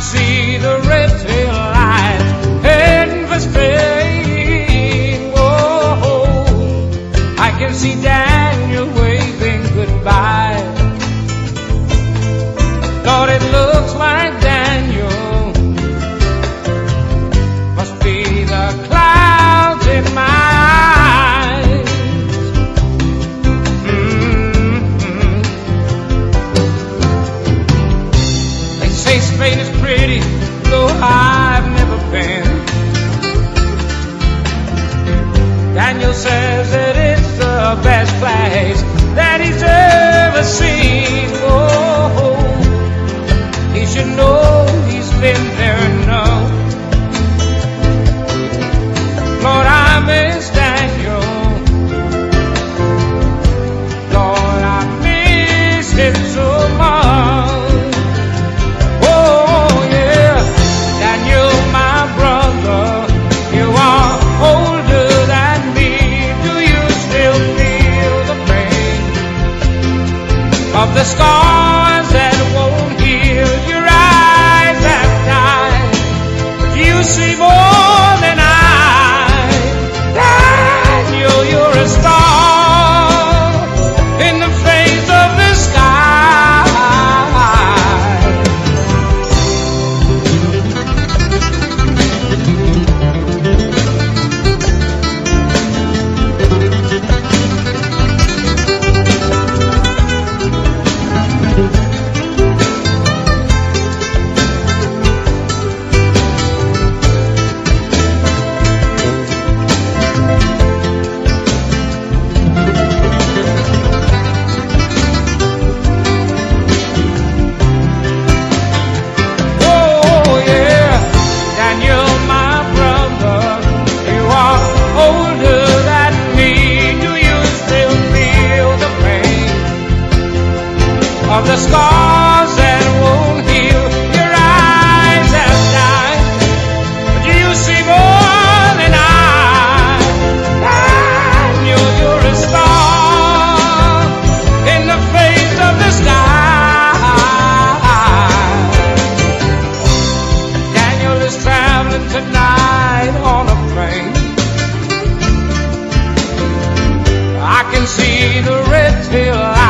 see the red tail lights heading for Spain. Whoa, I can see Daniel waving goodbye. Lord, it looks like Spain is pretty, though I've never been. Daniel says that it's the best place that he's ever seen. Of the scars that won't heal? Your eyes have died, but you see more than I. Daniel, you're a star in the face of the sky. Daniel is traveling tonight on a plane. I can see the red tail